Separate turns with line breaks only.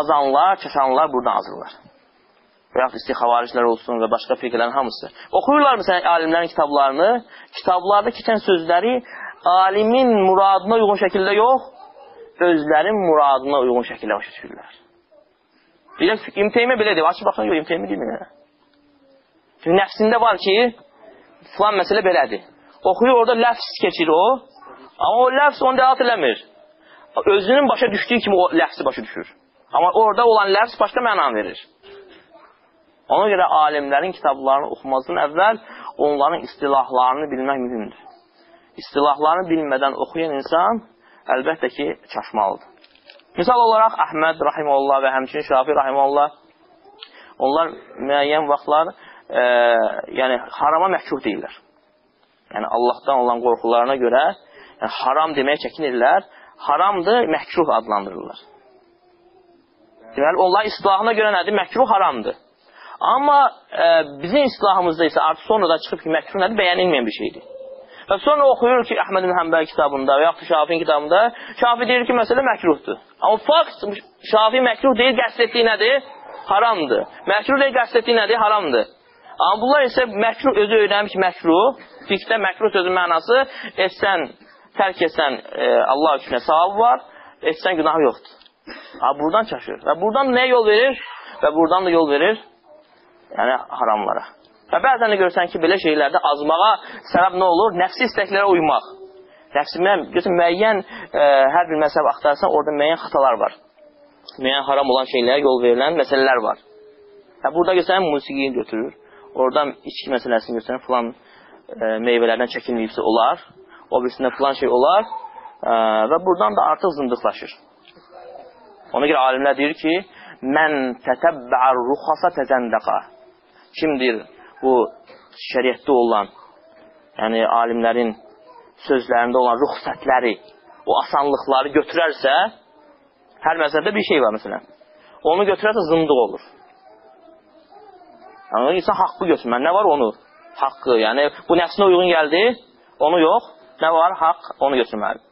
azanlar, çaşanlar buradan azırlar. Və yaxud istixavaricilər olsun və başqa fiqələrin hamısı. Oxuyurlar məsələn alimlərin kitablarını, kitablarda keçən sözləri alimin muradına uyğun şəkildə yox, özlərin muradına uyğun şəkildə başa düşürlər. Deyək, İmteymi belə deyir, açıb baxın, yox, İmteymi deyil. Çünki nəfsində var ki, filan məsələ belədir. Oxuyur, orada ləfs keçir o, amma o ləfs onu dəlat eləmir. Özünün başa düşdüyü kimi o ləfsi başa düşür. Amma orada olan ləfs başqa məna verir. Ona görə alimlərin kitablarını oxumazdan əvvəl onların istilahlarını bilmək mühümdür. İstilahlarını bilmədən oxuyan insan əlbəttə ki, çaşmalıdır. Misal olaraq Əhməd Rahimullah və həmçinin Şafi Rahimullah onlar müəyyən vaxtlar e, yəni harama məhkuf deyirlər. Yəni Allahdan olan qorxularına görə yəni, haram deməyə çəkinirlər. Haramdır, məhkuf adlandırırlar. Deməli, onlar istilahına görə nədir? Məhkuf haramdır. Amma e, bizim istilahımızda isə artıq sonra da çıxıb ki, məhkuf nədir? Bəyənilməyən bir şeydir. Və sonra oxuyur ki, Əhməd ibn Həmbəl kitabında və yaxud Şafin kitabında Şafi deyir ki, məsələ məkruhdur. Amma fakt Şafi məkruh deyil, qəsd etdiyi nədir? Haramdır. Məkruh deyil, qəsd etdiyi nədir? Haramdır. Amma bunlar isə məkruh özü öyrənmiş məkruh. Fiqdə məkruh sözün mənası etsən, tərk etsən e, Allah üçün savab var, etsən günah yoxdur. Ha, buradan çaşır. Və buradan nə yol verir? Və buradan da yol verir yəni haramlara. Və bəzən də görsən ki, belə şeylərdə azmağa səbəb nə olur? Nəfsi istəklərə uymaq. Nəfsi görsən, müəyyən e, hər bir məsəb axtarsan, orada müəyyən xatalar var. Müəyyən haram olan şeylərə yol verilən məsələlər var. Və burada görsən, musiqiyi götürür. Oradan içki məsələsini göstərən filan e, meyvələrdən çəkilməyibsə olar, o birisində filan şey olar e, və buradan da artıq zındıqlaşır. Ona görə alimlər deyir ki, mən tətəbbəər ruxasa təzəndəqa. Kimdir bu şəriətdə olan, yəni alimlərin sözlərində olan ruxsətləri, o asanlıqları götürərsə, hər məsələdə bir şey var məsələn. Onu götürərsə zındıq olur. Yəni, insan haqqı götürmək. Nə var onu? Haqqı. Yəni, bu nəfsinə uyğun gəldi, onu yox. Nə var? Haqq, onu götürməlidir.